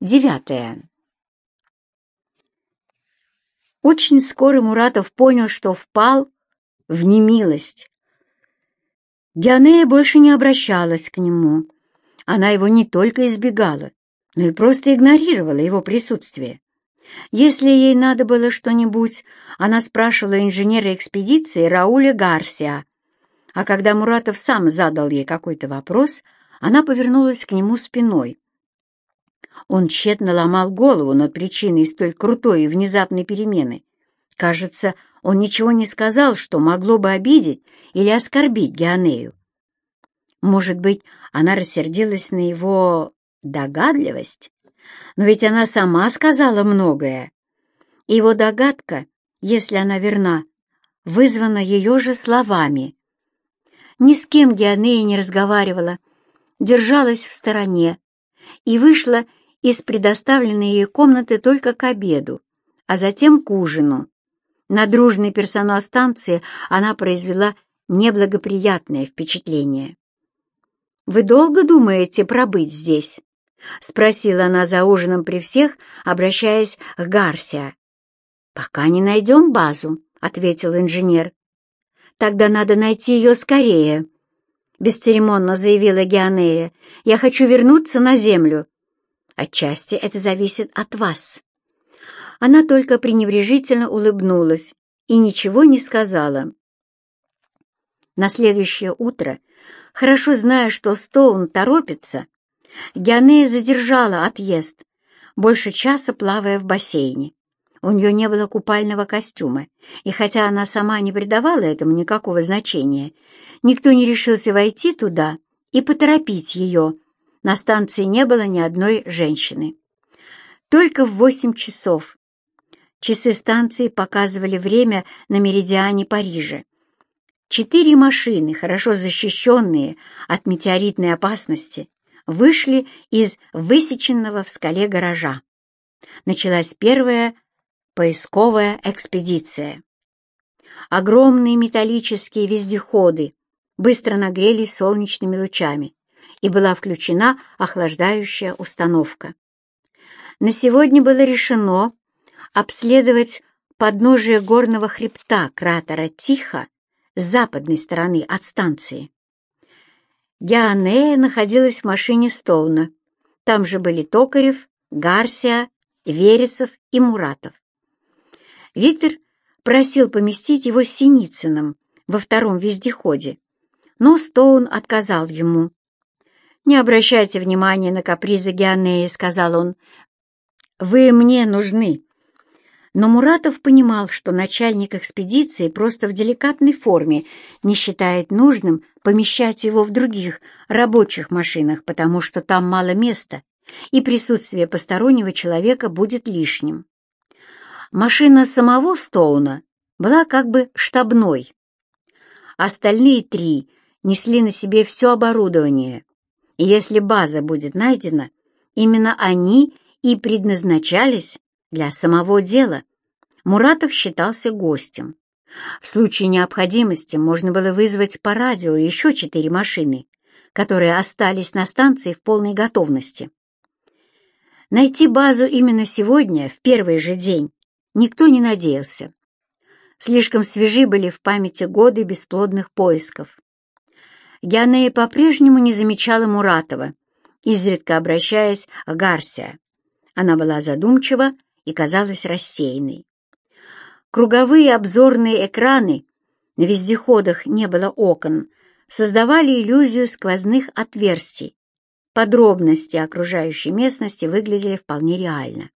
Девятое. Очень скоро Муратов понял, что впал в немилость. Геонея больше не обращалась к нему. Она его не только избегала, но и просто игнорировала его присутствие. Если ей надо было что-нибудь, она спрашивала инженера экспедиции Рауля Гарсия, а когда Муратов сам задал ей какой-то вопрос, она повернулась к нему спиной. Он тщетно ломал голову над причиной столь крутой и внезапной перемены. Кажется, он ничего не сказал, что могло бы обидеть или оскорбить Геонею. Может быть, она рассердилась на его догадливость? Но ведь она сама сказала многое. И его догадка, если она верна, вызвана ее же словами. Ни с кем Геонея не разговаривала, держалась в стороне и вышла из предоставленной ей комнаты только к обеду, а затем к ужину. На дружный персонал станции она произвела неблагоприятное впечатление. «Вы долго думаете пробыть здесь?» — спросила она за ужином при всех, обращаясь к Гарсия. «Пока не найдем базу», — ответил инженер. «Тогда надо найти ее скорее», — бесцеремонно заявила Геонея. «Я хочу вернуться на Землю». «Отчасти это зависит от вас». Она только пренебрежительно улыбнулась и ничего не сказала. На следующее утро, хорошо зная, что Стоун торопится, Геонея задержала отъезд, больше часа плавая в бассейне. У нее не было купального костюма, и хотя она сама не придавала этому никакого значения, никто не решился войти туда и поторопить ее. На станции не было ни одной женщины. Только в восемь часов Часы станции показывали время на меридиане Парижа. Четыре машины, хорошо защищенные от метеоритной опасности, вышли из высеченного в скале гаража. Началась первая поисковая экспедиция. Огромные металлические вездеходы быстро нагрелись солнечными лучами, и была включена охлаждающая установка. На сегодня было решено обследовать подножие горного хребта кратера Тихо с западной стороны от станции. Геонея находилась в машине Стоуна. Там же были Токарев, Гарсия, Вересов и Муратов. Виктор просил поместить его с Синицыным во втором вездеходе, но Стоун отказал ему. «Не обращайте внимания на капризы Геонеи», — сказал он. «Вы мне нужны. Но Муратов понимал, что начальник экспедиции просто в деликатной форме не считает нужным помещать его в других рабочих машинах, потому что там мало места, и присутствие постороннего человека будет лишним. Машина самого Стоуна была как бы штабной. Остальные три несли на себе все оборудование, если база будет найдена, именно они и предназначались для самого дела Муратов считался гостем. В случае необходимости можно было вызвать по радио еще четыре машины, которые остались на станции в полной готовности. Найти базу именно сегодня, в первый же день, никто не надеялся. Слишком свежи были в памяти годы бесплодных поисков. Геонея по-прежнему не замечала Муратова, изредка обращаясь к Гарсия. Она была задумчива и казалась рассеянной. Круговые обзорные экраны, на вездеходах не было окон, создавали иллюзию сквозных отверстий. Подробности окружающей местности выглядели вполне реально.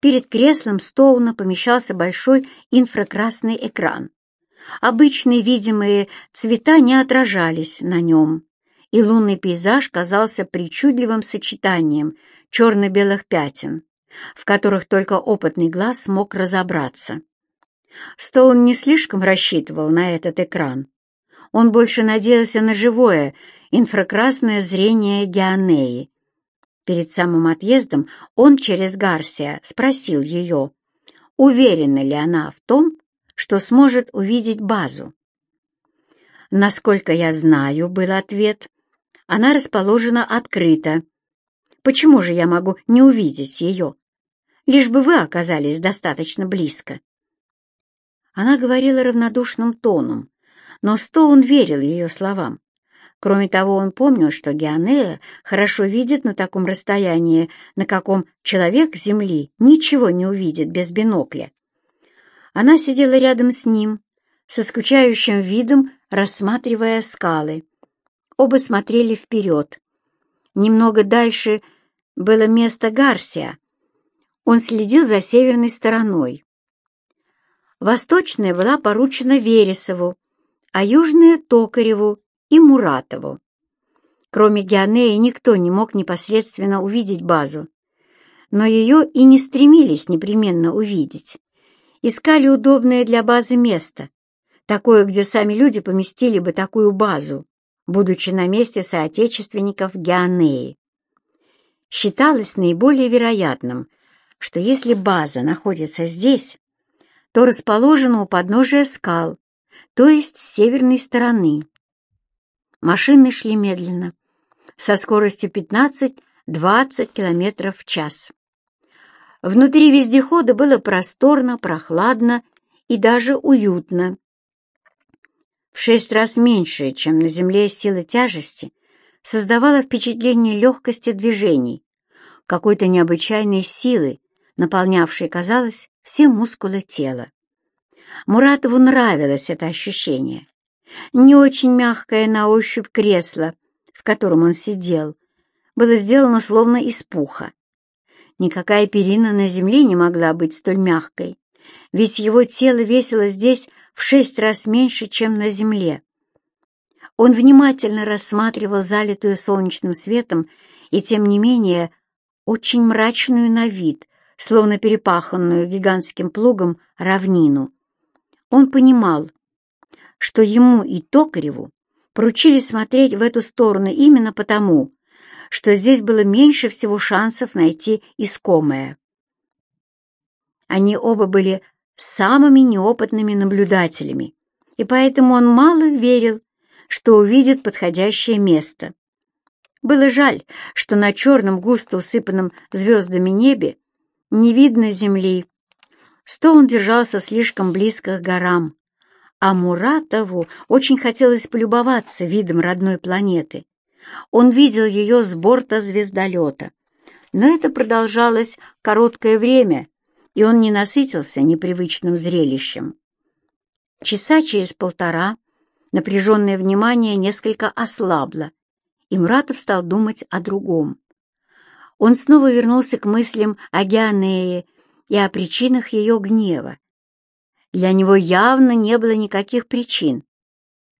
Перед креслом Стоуна помещался большой инфракрасный экран. Обычные видимые цвета не отражались на нем, и лунный пейзаж казался причудливым сочетанием черно-белых пятен в которых только опытный глаз мог разобраться. Стоун не слишком рассчитывал на этот экран. Он больше надеялся на живое, инфракрасное зрение Геонеи. Перед самым отъездом он через Гарсия спросил ее, уверена ли она в том, что сможет увидеть базу. «Насколько я знаю», — был ответ, — «она расположена открыто, Почему же я могу не увидеть ее? Лишь бы вы оказались достаточно близко. Она говорила равнодушным тоном, но Стоун верил ее словам. Кроме того, он помнил, что Геонея хорошо видит на таком расстоянии, на каком человек Земли ничего не увидит без бинокля. Она сидела рядом с ним, со скучающим видом, рассматривая скалы. Оба смотрели вперед. Немного дальше было место Гарсия. Он следил за северной стороной. Восточная была поручена Вересову, а южная — Токареву и Муратову. Кроме Геонеи никто не мог непосредственно увидеть базу, но ее и не стремились непременно увидеть. Искали удобное для базы место, такое, где сами люди поместили бы такую базу, будучи на месте соотечественников Геонеи. Считалось наиболее вероятным, что если база находится здесь, то расположена у подножия скал, то есть с северной стороны. Машины шли медленно, со скоростью 15-20 км в час. Внутри вездехода было просторно, прохладно и даже уютно. В шесть раз меньше, чем на Земле сила тяжести, создавала впечатление легкости движений, какой-то необычайной силы, наполнявшей, казалось, все мускулы тела. Муратову нравилось это ощущение. Не очень мягкое на ощупь кресло, в котором он сидел, было сделано словно из пуха. Никакая перина на земле не могла быть столь мягкой, ведь его тело весило здесь в шесть раз меньше, чем на земле. Он внимательно рассматривал залитую солнечным светом и, тем не менее, очень мрачную на вид, словно перепаханную гигантским плугом равнину. Он понимал, что ему и Токареву поручили смотреть в эту сторону именно потому, что здесь было меньше всего шансов найти искомое. Они оба были самыми неопытными наблюдателями, и поэтому он мало верил, что увидит подходящее место. Было жаль, что на черном густо усыпанном звездами небе не видно земли. Стоун держался слишком близко к горам, а Муратову очень хотелось полюбоваться видом родной планеты. Он видел ее с борта звездолета. Но это продолжалось короткое время, и он не насытился непривычным зрелищем. Часа через полтора напряженное внимание несколько ослабло, и Муратов стал думать о другом. Он снова вернулся к мыслям о Геонее и о причинах ее гнева. Для него явно не было никаких причин.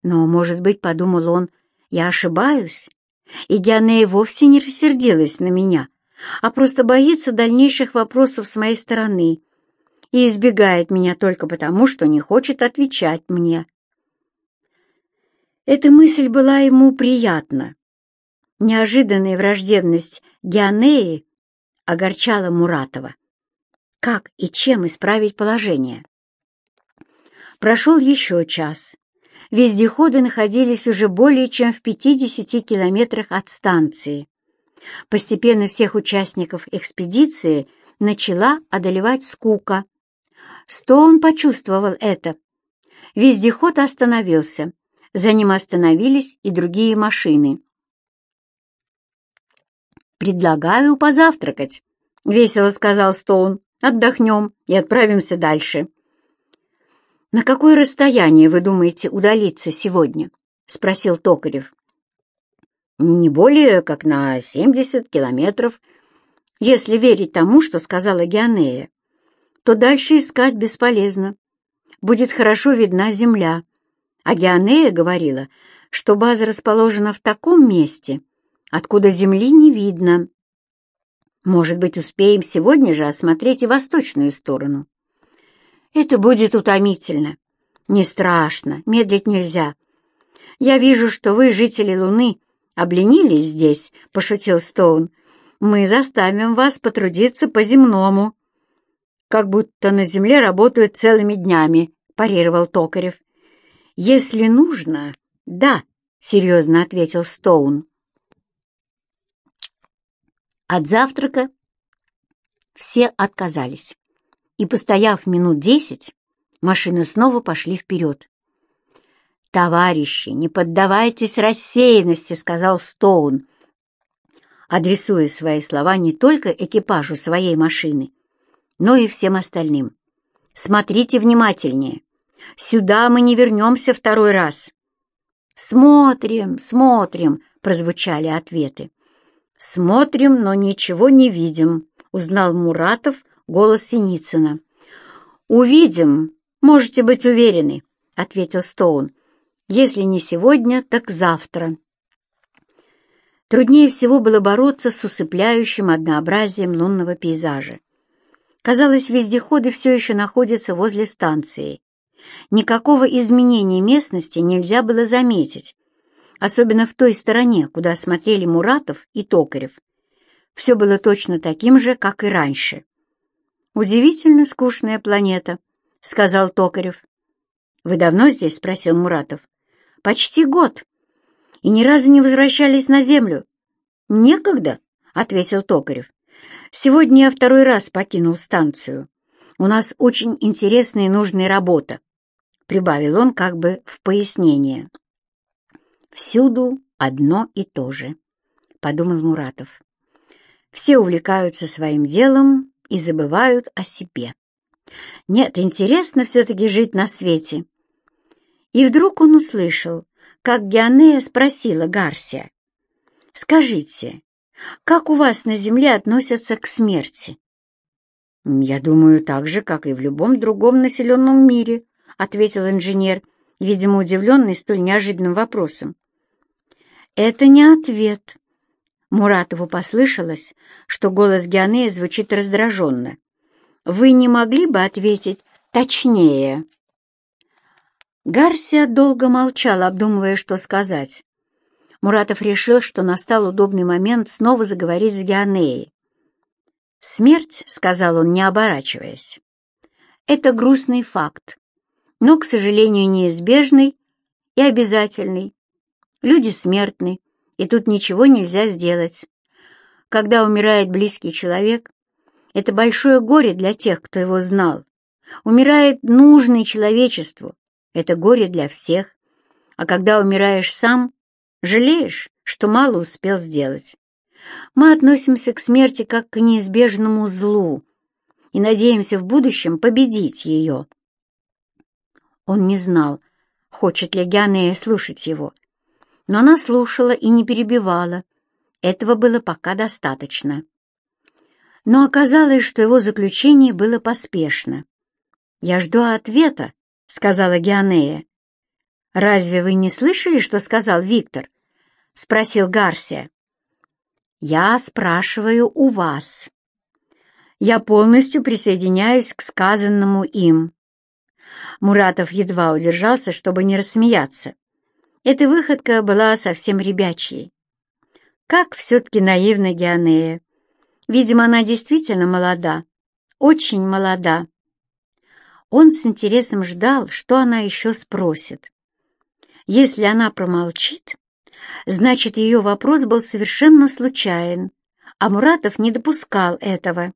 Но, может быть, подумал он, я ошибаюсь, и Геонея вовсе не рассердилась на меня, а просто боится дальнейших вопросов с моей стороны и избегает меня только потому, что не хочет отвечать мне. Эта мысль была ему приятна. Неожиданная враждебность Геонеи огорчала Муратова. Как и чем исправить положение? Прошел еще час. Вездеходы находились уже более чем в 50 километрах от станции. Постепенно всех участников экспедиции начала одолевать скука. Стоун почувствовал это. Вездеход остановился. За ним остановились и другие машины. «Предлагаю позавтракать», — весело сказал Стоун. «Отдохнем и отправимся дальше». «На какое расстояние вы думаете удалиться сегодня?» — спросил Токарев. «Не более как на семьдесят километров. Если верить тому, что сказала Геонея, то дальше искать бесполезно. Будет хорошо видна земля. А Геонея говорила, что база расположена в таком месте, откуда земли не видно. Может быть, успеем сегодня же осмотреть и восточную сторону?» Это будет утомительно. Не страшно, медлить нельзя. Я вижу, что вы, жители Луны, обленились здесь, — пошутил Стоун. Мы заставим вас потрудиться по-земному. Как будто на Земле работают целыми днями, — парировал Токарев. Если нужно, да, — серьезно ответил Стоун. От завтрака все отказались, и, постояв минут десять, машины снова пошли вперед. «Товарищи, не поддавайтесь рассеянности», — сказал Стоун, адресуя свои слова не только экипажу своей машины, но и всем остальным. «Смотрите внимательнее. Сюда мы не вернемся второй раз». «Смотрим, смотрим», — прозвучали ответы. «Смотрим, но ничего не видим», — узнал Муратов голос Синицына. «Увидим, можете быть уверены», — ответил Стоун. «Если не сегодня, так завтра». Труднее всего было бороться с усыпляющим однообразием лунного пейзажа. Казалось, вездеходы все еще находятся возле станции. Никакого изменения местности нельзя было заметить, особенно в той стороне, куда смотрели Муратов и Токарев. Все было точно таким же, как и раньше. «Удивительно скучная планета», — сказал Токарев. «Вы давно здесь?» — спросил Муратов. «Почти год. И ни разу не возвращались на Землю». «Некогда», — ответил Токарев. «Сегодня я второй раз покинул станцию. У нас очень интересная и нужная работа», — прибавил он как бы в пояснение. «Всюду одно и то же», — подумал Муратов. «Все увлекаются своим делом и забывают о себе. Нет, интересно все-таки жить на свете». И вдруг он услышал, как Геонея спросила Гарсия, «Скажите, как у вас на земле относятся к смерти?» «Я думаю, так же, как и в любом другом населенном мире», — ответил инженер, видимо, удивленный столь неожиданным вопросом. «Это не ответ». Муратову послышалось, что голос Геонея звучит раздраженно. «Вы не могли бы ответить точнее?» Гарсия долго молчал, обдумывая, что сказать. Муратов решил, что настал удобный момент снова заговорить с Геонеей. «Смерть», — сказал он, не оборачиваясь, — «это грустный факт, но, к сожалению, неизбежный и обязательный. Люди смертны, и тут ничего нельзя сделать. Когда умирает близкий человек, это большое горе для тех, кто его знал. Умирает нужный человечеству, это горе для всех. А когда умираешь сам, жалеешь, что мало успел сделать. Мы относимся к смерти как к неизбежному злу и надеемся в будущем победить ее. Он не знал, хочет ли Гянея слушать его, но она слушала и не перебивала. Этого было пока достаточно. Но оказалось, что его заключение было поспешно. «Я жду ответа», — сказала Геонея. «Разве вы не слышали, что сказал Виктор?» — спросил Гарсия. Я спрашиваю у вас. Я полностью присоединяюсь к сказанному им. Муратов едва удержался, чтобы не рассмеяться. Эта выходка была совсем ребячьей. Как все-таки наивна Геонея. Видимо, она действительно молода, очень молода. Он с интересом ждал, что она еще спросит. Если она промолчит, Значит, ее вопрос был совершенно случайен, а Муратов не допускал этого.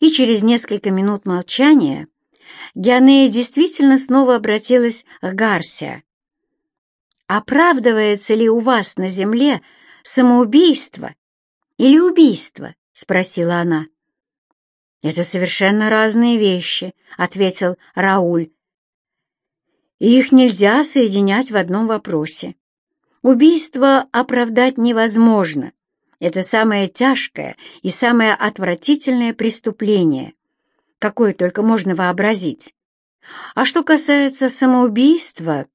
И через несколько минут молчания Геонея действительно снова обратилась к Гарсия. «Оправдывается ли у вас на земле самоубийство или убийство?» — спросила она. «Это совершенно разные вещи», — ответил Рауль. «И их нельзя соединять в одном вопросе. Убийство оправдать невозможно. Это самое тяжкое и самое отвратительное преступление, какое только можно вообразить. А что касается самоубийства,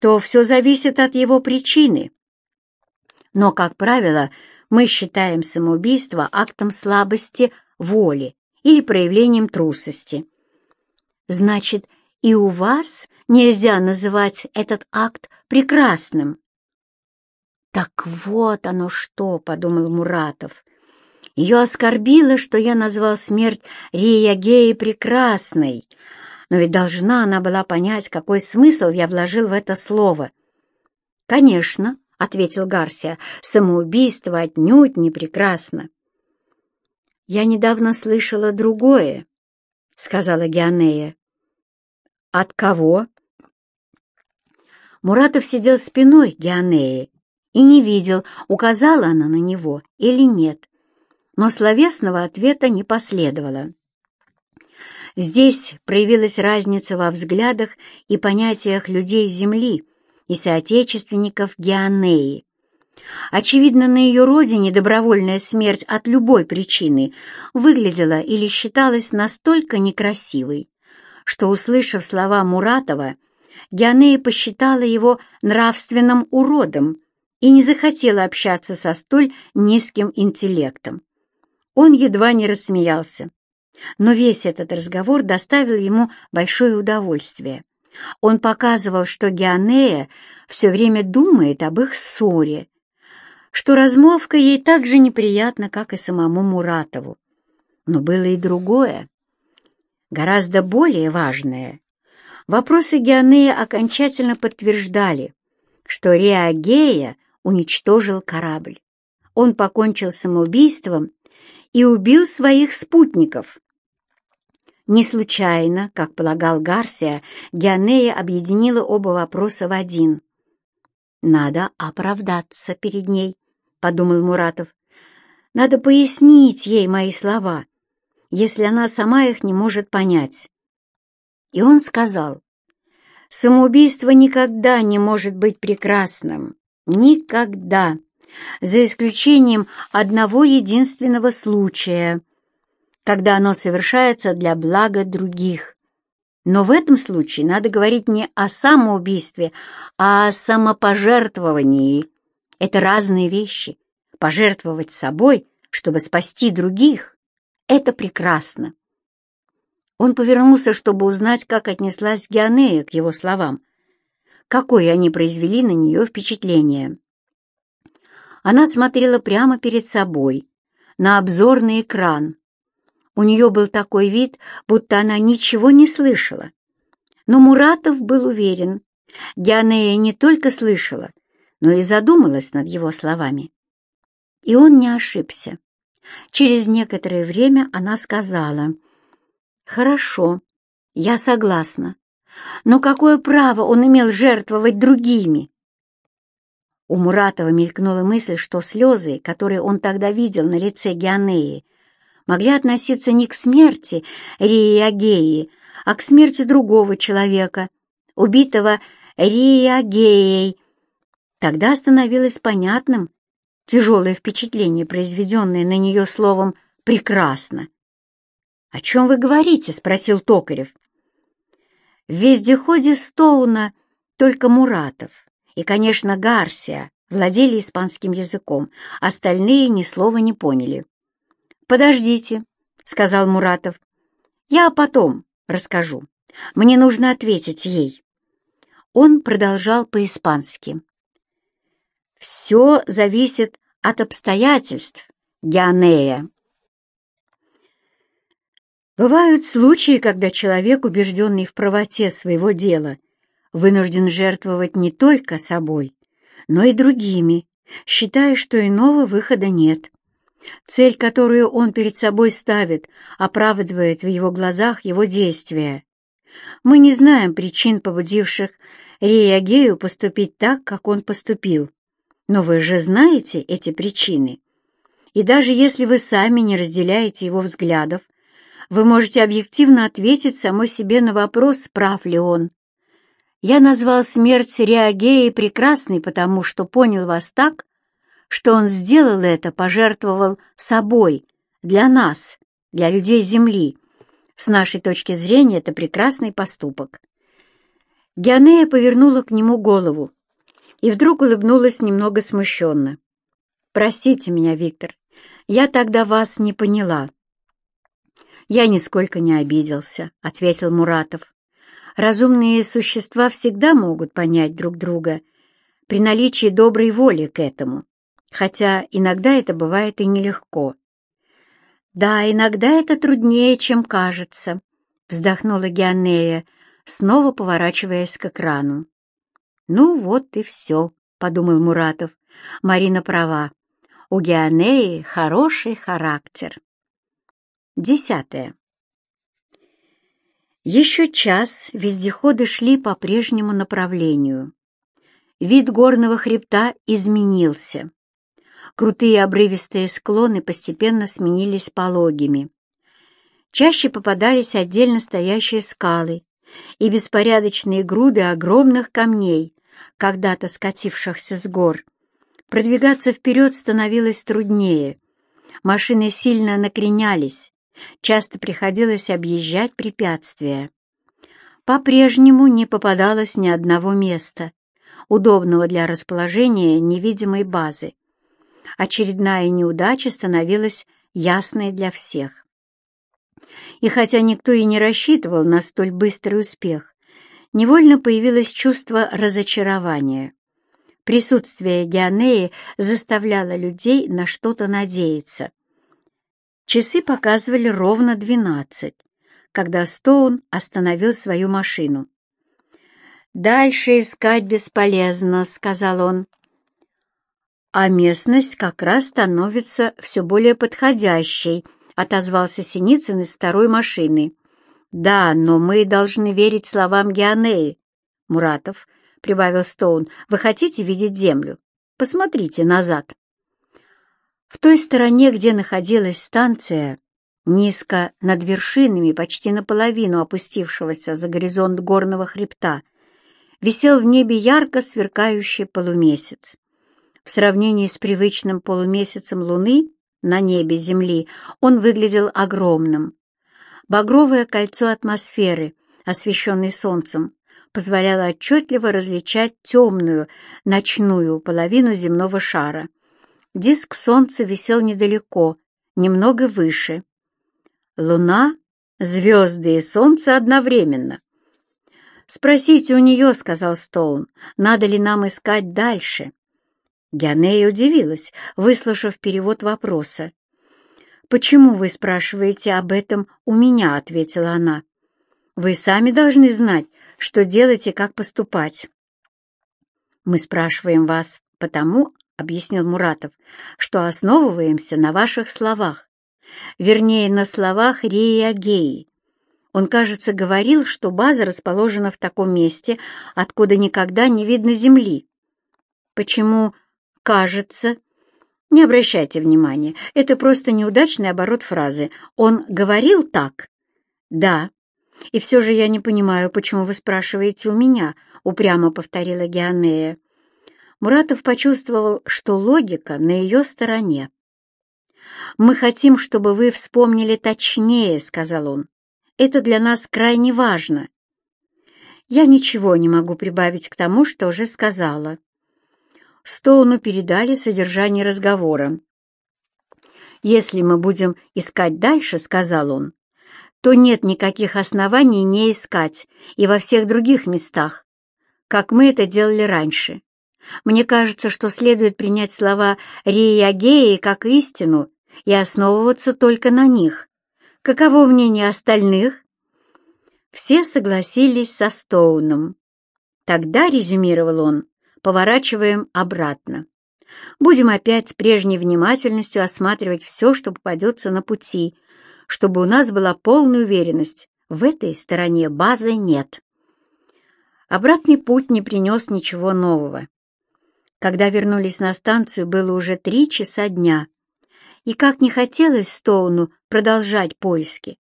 то все зависит от его причины. Но, как правило, мы считаем самоубийство актом слабости воли или проявлением трусости. Значит, и у вас нельзя называть этот акт прекрасным. «Так вот оно что!» — подумал Муратов. «Ее оскорбило, что я назвал смерть Риягеи прекрасной, но ведь должна она была понять, какой смысл я вложил в это слово». «Конечно», — ответил Гарсия, — «самоубийство отнюдь не прекрасно. «Я недавно слышала другое», — сказала Геонея. «От кого?» Муратов сидел спиной к Геонее и не видел, указала она на него или нет, но словесного ответа не последовало. Здесь проявилась разница во взглядах и понятиях людей Земли и соотечественников Геонеи. Очевидно, на ее родине добровольная смерть от любой причины выглядела или считалась настолько некрасивой, что, услышав слова Муратова, Геонея посчитала его нравственным уродом и не захотела общаться со столь низким интеллектом. Он едва не рассмеялся, но весь этот разговор доставил ему большое удовольствие. Он показывал, что Геонея все время думает об их ссоре, что размолвка ей так же неприятна, как и самому Муратову. Но было и другое, гораздо более важное. Вопросы Геонея окончательно подтверждали, что Реагея уничтожил корабль. Он покончил самоубийством и убил своих спутников. Не случайно, как полагал Гарсия, Геонея объединила оба вопроса в один. «Надо оправдаться перед ней», — подумал Муратов. «Надо пояснить ей мои слова, если она сама их не может понять». И он сказал, «Самоубийство никогда не может быть прекрасным. Никогда. За исключением одного единственного случая, когда оно совершается для блага других. Но в этом случае надо говорить не о самоубийстве, а о самопожертвовании. Это разные вещи. Пожертвовать собой, чтобы спасти других — это прекрасно. Он повернулся, чтобы узнать, как отнеслась Геонея к его словам, какое они произвели на нее впечатление. Она смотрела прямо перед собой, на обзорный экран, у нее был такой вид, будто она ничего не слышала. Но Муратов был уверен, Дианея не только слышала, но и задумалась над его словами. И он не ошибся. Через некоторое время она сказала, «Хорошо, я согласна, но какое право он имел жертвовать другими?» У Муратова мелькнула мысль, что слезы, которые он тогда видел на лице Геонеи, могли относиться не к смерти Риагеи, а к смерти другого человека, убитого Риагеей. Тогда становилось понятным тяжелое впечатление, произведенное на нее словом «прекрасно». «О чем вы говорите?» — спросил Токарев. В вездеходе Стоуна только Муратов и, конечно, Гарсия владели испанским языком, остальные ни слова не поняли. «Подождите», — сказал Муратов. «Я потом расскажу. Мне нужно ответить ей». Он продолжал по-испански. «Все зависит от обстоятельств, Геонея». Бывают случаи, когда человек, убежденный в правоте своего дела, вынужден жертвовать не только собой, но и другими, считая, что иного выхода нет. Цель, которую он перед собой ставит, оправдывает в его глазах его действия. Мы не знаем причин, побудивших Реагею поступить так, как он поступил. Но вы же знаете эти причины. И даже если вы сами не разделяете его взглядов, вы можете объективно ответить самой себе на вопрос, прав ли он. Я назвал смерть Реагеи прекрасной, потому что понял вас так, что он сделал это, пожертвовал собой, для нас, для людей Земли. С нашей точки зрения это прекрасный поступок. Геонея повернула к нему голову и вдруг улыбнулась немного смущенно. «Простите меня, Виктор, я тогда вас не поняла». «Я нисколько не обиделся», — ответил Муратов. «Разумные существа всегда могут понять друг друга при наличии доброй воли к этому хотя иногда это бывает и нелегко. «Да, иногда это труднее, чем кажется», — вздохнула Геонея, снова поворачиваясь к экрану. «Ну вот и все», — подумал Муратов. «Марина права. У Геонеи хороший характер». Десятое. Еще час вездеходы шли по прежнему направлению. Вид горного хребта изменился. Крутые обрывистые склоны постепенно сменились пологими. Чаще попадались отдельно стоящие скалы и беспорядочные груды огромных камней, когда-то скатившихся с гор. Продвигаться вперед становилось труднее. Машины сильно накренялись, часто приходилось объезжать препятствия. По-прежнему не попадалось ни одного места, удобного для расположения невидимой базы. Очередная неудача становилась ясной для всех. И хотя никто и не рассчитывал на столь быстрый успех, невольно появилось чувство разочарования. Присутствие Геонеи заставляло людей на что-то надеяться. Часы показывали ровно двенадцать, когда Стоун остановил свою машину. «Дальше искать бесполезно», — сказал он. «А местность как раз становится все более подходящей», — отозвался Синицын из второй машины. «Да, но мы должны верить словам Геонеи». «Муратов», — прибавил Стоун, — «вы хотите видеть землю? Посмотрите назад». В той стороне, где находилась станция, низко над вершинами, почти наполовину опустившегося за горизонт горного хребта, висел в небе ярко сверкающий полумесяц. В сравнении с привычным полумесяцем Луны на небе Земли он выглядел огромным. Багровое кольцо атмосферы, освещенной солнцем, позволяло отчетливо различать темную ночную половину земного шара. Диск солнца висел недалеко, немного выше. Луна, звезды и солнце одновременно. «Спросите у нее», — сказал Стоун, — «надо ли нам искать дальше?» Геонея удивилась, выслушав перевод вопроса. «Почему вы спрашиваете об этом у меня?» — ответила она. «Вы сами должны знать, что делать и как поступать». «Мы спрашиваем вас потому, — объяснил Муратов, — что основываемся на ваших словах, вернее, на словах Реи Агеи. Он, кажется, говорил, что база расположена в таком месте, откуда никогда не видно земли. Почему «кажется»? Не обращайте внимания, это просто неудачный оборот фразы. Он говорил так? Да. И все же я не понимаю, почему вы спрашиваете у меня, упрямо повторила Геонея. Муратов почувствовал, что логика на ее стороне. «Мы хотим, чтобы вы вспомнили точнее», — сказал он. Это для нас крайне важно. Я ничего не могу прибавить к тому, что уже сказала. Стоуну передали содержание разговора. «Если мы будем искать дальше, — сказал он, — то нет никаких оснований не искать и во всех других местах, как мы это делали раньше. Мне кажется, что следует принять слова Риягеи как истину и основываться только на них. Каково мнение остальных? Все согласились со Стоуном. Тогда, резюмировал он, поворачиваем обратно. Будем опять с прежней внимательностью осматривать все, что попадется на пути, чтобы у нас была полная уверенность, в этой стороне базы нет. Обратный путь не принес ничего нового. Когда вернулись на станцию, было уже три часа дня. И как не хотелось Стоуну продолжать поиски,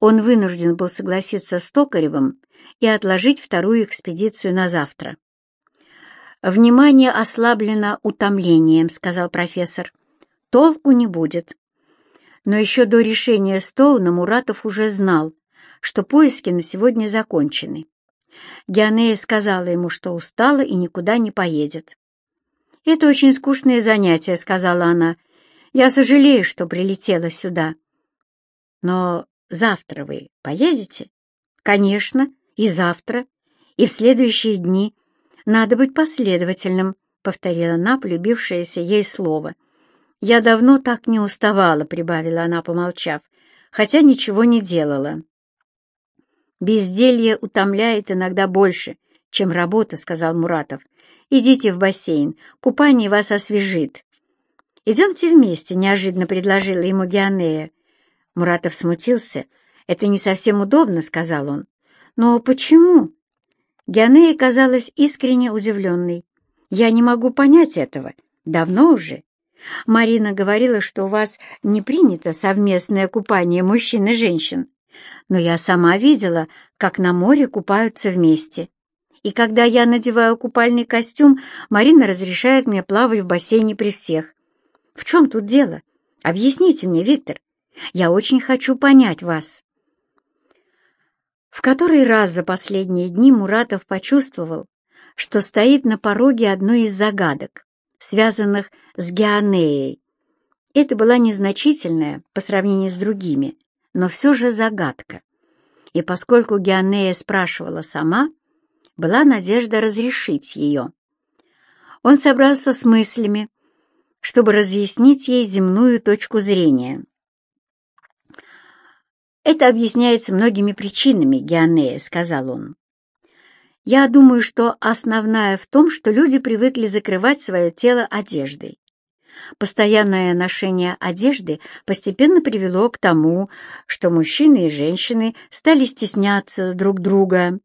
он вынужден был согласиться с Токаревым и отложить вторую экспедицию на завтра. «Внимание ослаблено утомлением», — сказал профессор. «Толку не будет». Но еще до решения Стоуна Муратов уже знал, что поиски на сегодня закончены. Геонея сказала ему, что устала и никуда не поедет. «Это очень скучное занятие», — сказала она, я сожалею, что прилетела сюда. Но завтра вы поедете? Конечно, и завтра, и в следующие дни. Надо быть последовательным, — повторила она, полюбившееся ей слово. Я давно так не уставала, — прибавила она, помолчав, хотя ничего не делала. «Безделье утомляет иногда больше, чем работа», — сказал Муратов. «Идите в бассейн, купание вас освежит». «Идемте вместе», — неожиданно предложила ему Геонея. Муратов смутился. «Это не совсем удобно», — сказал он. «Но почему?» Геонея казалась искренне удивленной. «Я не могу понять этого. Давно уже. Марина говорила, что у вас не принято совместное купание мужчин и женщин. Но я сама видела, как на море купаются вместе. И когда я надеваю купальный костюм, Марина разрешает мне плавать в бассейне при всех. В чем тут дело? Объясните мне, Виктор. Я очень хочу понять вас. В который раз за последние дни Муратов почувствовал, что стоит на пороге одной из загадок, связанных с Геонеей. Это была незначительная по сравнению с другими, но все же загадка. И поскольку Геонея спрашивала сама, была надежда разрешить ее. Он собрался с мыслями, чтобы разъяснить ей земную точку зрения. «Это объясняется многими причинами, Геонея», — сказал он. «Я думаю, что основная в том, что люди привыкли закрывать свое тело одеждой. Постоянное ношение одежды постепенно привело к тому, что мужчины и женщины стали стесняться друг друга.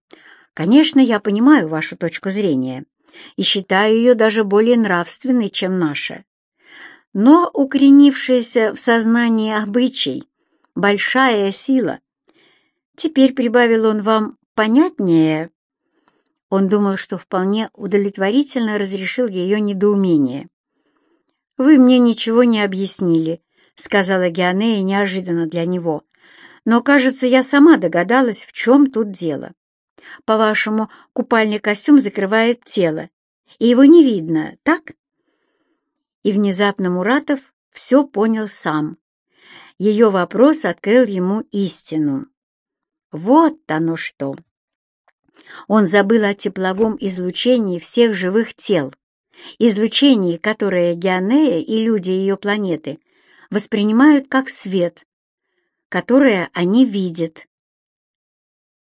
Конечно, я понимаю вашу точку зрения и считаю ее даже более нравственной, чем наша. Но укоренившаяся в сознании обычай — большая сила. Теперь, прибавил он вам, понятнее? Он думал, что вполне удовлетворительно разрешил ее недоумение. «Вы мне ничего не объяснили», — сказала Геонея неожиданно для него. «Но, кажется, я сама догадалась, в чем тут дело. По-вашему, купальный костюм закрывает тело, и его не видно, так?» И внезапно Муратов все понял сам. Ее вопрос открыл ему истину. Вот оно что! Он забыл о тепловом излучении всех живых тел, излучении, которое Геонея и люди ее планеты воспринимают как свет, которое они видят.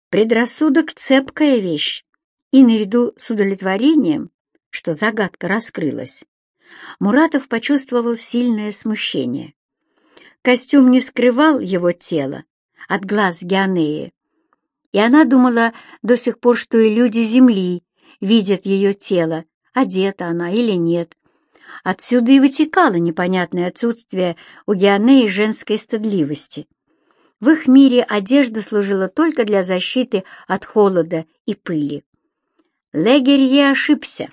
Предрассудок — цепкая вещь, и наряду с удовлетворением, что загадка раскрылась, Муратов почувствовал сильное смущение. Костюм не скрывал его тело от глаз Геонеи, и она думала до сих пор, что и люди Земли видят ее тело, одета она или нет. Отсюда и вытекало непонятное отсутствие у Геонеи женской стыдливости. В их мире одежда служила только для защиты от холода и пыли. Легерье ошибся.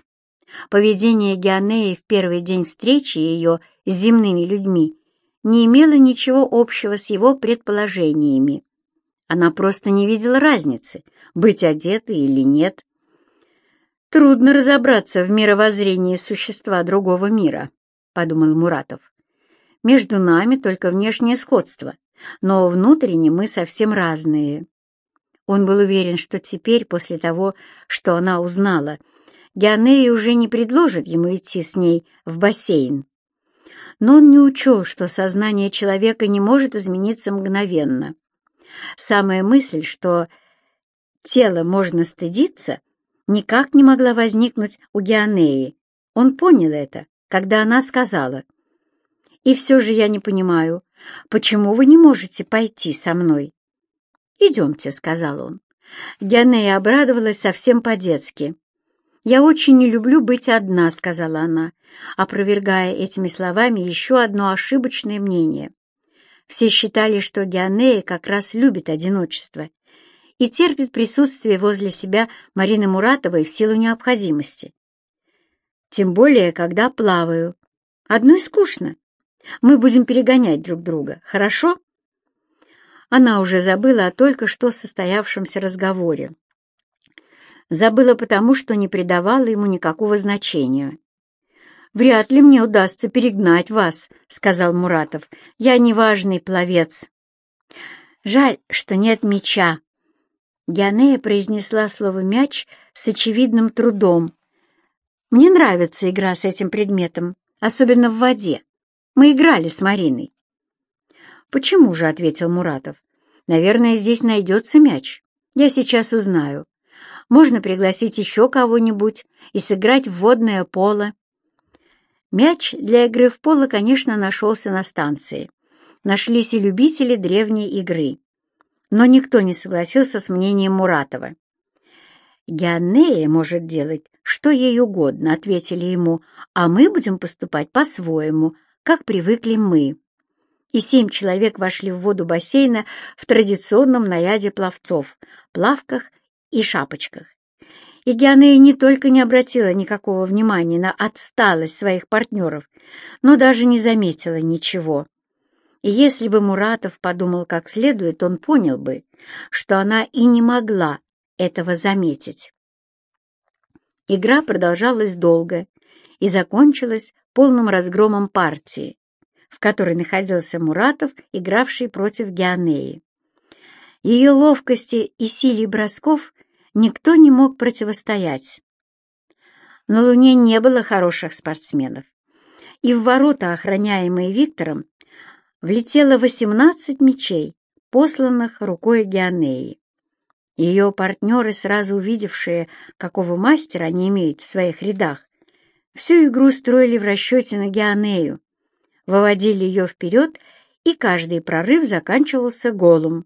Поведение Геонеи в первый день встречи ее с земными людьми не имело ничего общего с его предположениями. Она просто не видела разницы, быть одетой или нет. «Трудно разобраться в мировоззрении существа другого мира», — подумал Муратов. «Между нами только внешнее сходство, но внутренне мы совсем разные». Он был уверен, что теперь, после того, что она узнала, Геонея уже не предложит ему идти с ней в бассейн. Но он не учел, что сознание человека не может измениться мгновенно. Самая мысль, что тело можно стыдиться, никак не могла возникнуть у Геонеи. Он понял это, когда она сказала. «И все же я не понимаю, почему вы не можете пойти со мной?» «Идемте», — сказал он. Геонея обрадовалась совсем по-детски. «Я очень не люблю быть одна», — сказала она, опровергая этими словами еще одно ошибочное мнение. Все считали, что Геонея как раз любит одиночество и терпит присутствие возле себя Марины Муратовой в силу необходимости. Тем более, когда плаваю. Одной скучно. Мы будем перегонять друг друга, хорошо? Она уже забыла о только что состоявшемся разговоре. Забыла потому, что не придавала ему никакого значения. «Вряд ли мне удастся перегнать вас», — сказал Муратов. «Я неважный пловец». «Жаль, что нет мяча». Геонея произнесла слово «мяч» с очевидным трудом. «Мне нравится игра с этим предметом, особенно в воде. Мы играли с Мариной». «Почему же?» — ответил Муратов. «Наверное, здесь найдется мяч. Я сейчас узнаю. Можно пригласить еще кого-нибудь и сыграть в водное поло». Мяч для игры в поло, конечно, нашелся на станции, нашлись и любители древней игры. Но никто не согласился с мнением Муратова. «Геонея может делать, что ей угодно», — ответили ему, «а мы будем поступать по-своему, как привыкли мы». И семь человек вошли в воду бассейна в традиционном наряде пловцов, плавках и шапочках. И Геонея не только не обратила никакого внимания на отсталость своих партнеров, но даже не заметила ничего. И если бы Муратов подумал как следует, он понял бы, что она и не могла этого заметить. Игра продолжалась долго и закончилась полным разгромом партии, в которой находился Муратов, игравший против Геонеи. Ее ловкости и силе бросков никто не мог противостоять. На Луне не было хороших спортсменов, и в ворота, охраняемые Виктором, влетело восемнадцать мечей, посланных рукой Геонеи. Ее партнеры, сразу увидевшие, какого мастера они имеют в своих рядах, всю игру строили в расчете на Геонею, выводили ее вперед, и каждый прорыв заканчивался голом.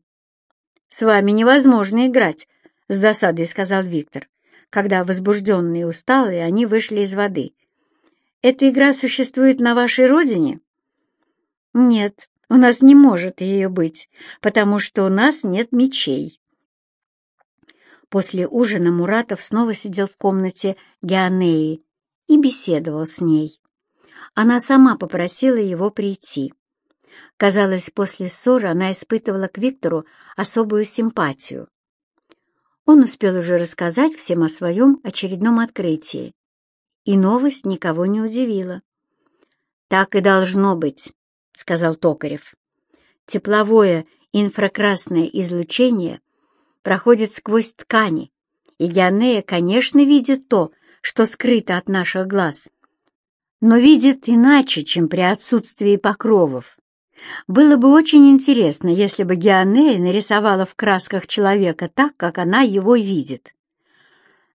«С вами невозможно играть», — с досадой сказал Виктор, когда, возбужденные и усталые, они вышли из воды. «Эта игра существует на вашей родине?» «Нет, у нас не может ее быть, потому что у нас нет мечей». После ужина Муратов снова сидел в комнате Геонеи и беседовал с ней. Она сама попросила его прийти. Казалось, после ссоры она испытывала к Виктору особую симпатию. Он успел уже рассказать всем о своем очередном открытии, и новость никого не удивила. «Так и должно быть», — сказал Токарев. «Тепловое инфракрасное излучение проходит сквозь ткани, и Геонея, конечно, видит то, что скрыто от наших глаз, но видит иначе, чем при отсутствии покровов. Было бы очень интересно, если бы Геонея нарисовала в красках человека так, как она его видит.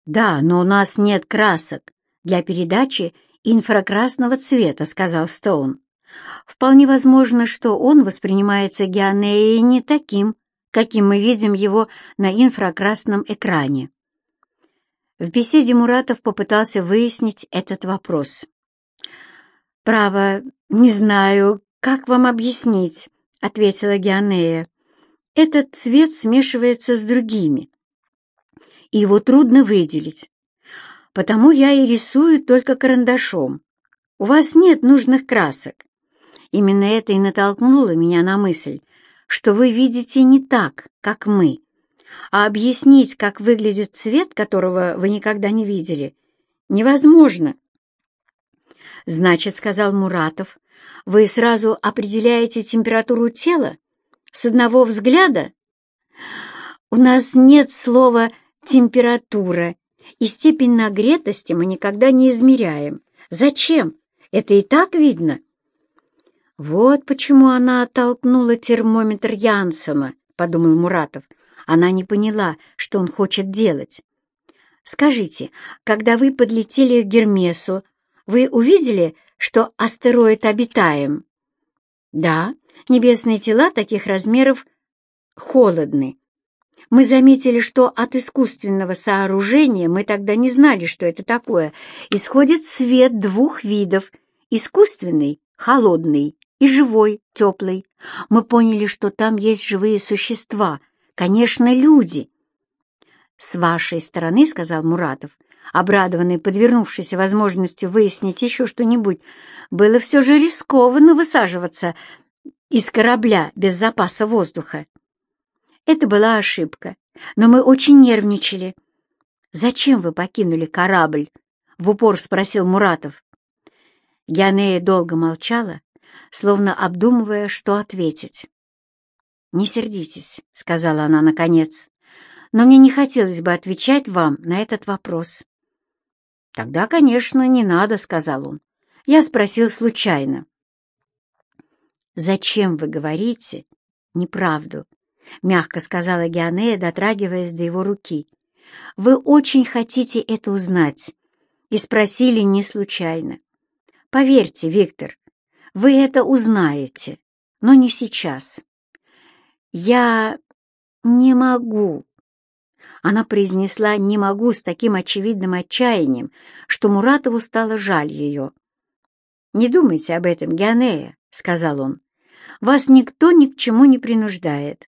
«Да, но у нас нет красок для передачи инфракрасного цвета», — сказал Стоун. Вполне возможно, что он воспринимается Геонеей не таким, каким мы видим его на инфракрасном экране. В беседе Муратов попытался выяснить этот вопрос. «Право, не знаю, как вам объяснить», — ответила Геонея. «Этот цвет смешивается с другими, и его трудно выделить. Потому я и рисую только карандашом. У вас нет нужных красок. Именно это и натолкнуло меня на мысль, что вы видите не так, как мы. А объяснить, как выглядит цвет, которого вы никогда не видели, невозможно. «Значит, — сказал Муратов, — вы сразу определяете температуру тела? С одного взгляда?» «У нас нет слова «температура», и степень нагретости мы никогда не измеряем. Зачем? Это и так видно». «Вот почему она оттолкнула термометр Янсена», — подумал Муратов. Она не поняла, что он хочет делать. «Скажите, когда вы подлетели к Гермесу, вы увидели, что астероид обитаем?» «Да, небесные тела таких размеров холодны. Мы заметили, что от искусственного сооружения, мы тогда не знали, что это такое, исходит свет двух видов — искусственный, холодный, и живой, теплый. Мы поняли, что там есть живые существа, конечно, люди. «С вашей стороны, — сказал Муратов, обрадованный подвернувшейся возможностью выяснить еще что-нибудь, было все же рискованно высаживаться из корабля без запаса воздуха. Это была ошибка, но мы очень нервничали. «Зачем вы покинули корабль?» — в упор спросил Муратов. Геонея долго молчала, словно обдумывая, что ответить. «Не сердитесь», — сказала она наконец, — «но мне не хотелось бы отвечать вам на этот вопрос». «Тогда, конечно, не надо», — сказал он. Я спросил случайно. «Зачем вы говорите неправду?» — мягко сказала Геонея, дотрагиваясь до его руки. «Вы очень хотите это узнать и спросили не случайно. Поверьте, Виктор, вы это узнаете. но не сейчас. Я не могу. Она произнесла «не могу» с таким очевидным отчаянием, что Муратову стало жаль ее. «Не думайте об этом, Геонея», — сказал он. «Вас никто ни к чему не принуждает.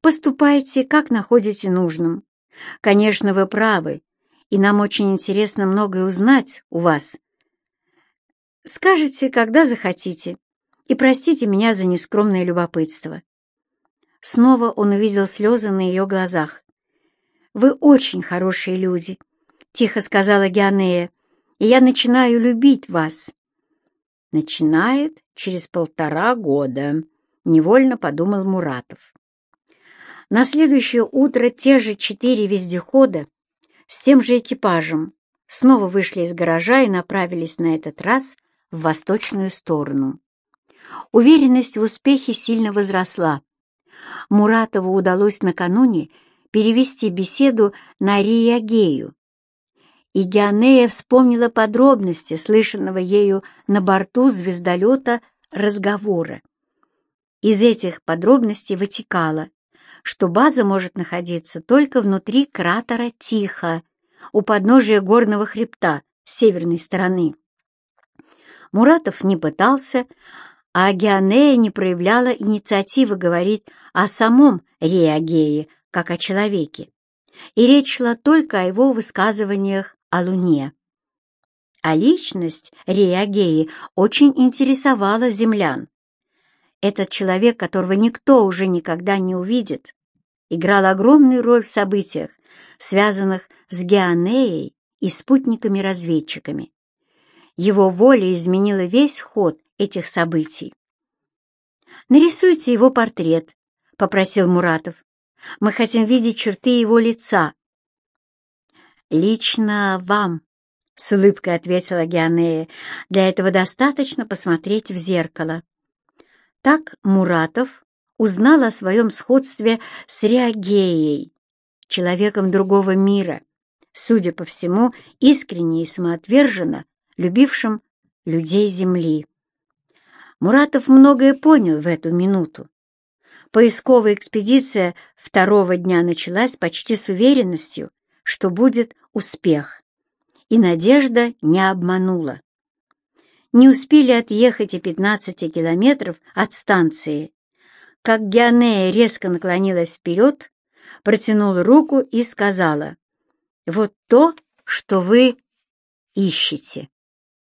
Поступайте, как находите нужным. Конечно, вы правы, и нам очень интересно многое узнать у вас. Скажите, когда захотите, и простите меня за нескромное любопытство». Снова он увидел слезы на ее глазах. «Вы очень хорошие люди», — тихо сказала Геонея, — «и я начинаю любить вас». «Начинает через полтора года», — невольно подумал Муратов. На следующее утро те же четыре вездехода с тем же экипажем снова вышли из гаража и направились на этот раз в восточную сторону. Уверенность в успехе сильно возросла. Муратову удалось накануне перевести беседу на Риягею, и Геонея вспомнила подробности слышанного ею на борту звездолета разговора. Из этих подробностей вытекало, что база может находиться только внутри кратера Тихо, у подножия горного хребта с северной стороны. Муратов не пытался, а Геонея не проявляла инициативы говорить о самом Реагее, как о человеке. И речь шла только о его высказываниях о Луне. А личность Реагеи очень интересовала землян. Этот человек, которого никто уже никогда не увидит, играл огромную роль в событиях, связанных с Геонеей и спутниками-разведчиками. Его воля изменила весь ход этих событий. «Нарисуйте его портрет», — попросил Муратов. «Мы хотим видеть черты его лица». «Лично вам», — с улыбкой ответила Геонея, — «для этого достаточно посмотреть в зеркало». Так Муратов узнал о своем сходстве с Реагеей, человеком другого мира, судя по всему, искренне и самоотверженно любившим людей Земли. Муратов многое понял в эту минуту. Поисковая экспедиция второго дня началась почти с уверенностью, что будет успех. И надежда не обманула. Не успели отъехать и 15 километров от станции, как Геонея резко наклонилась вперед, протянула руку и сказала, «Вот то, что вы ищете».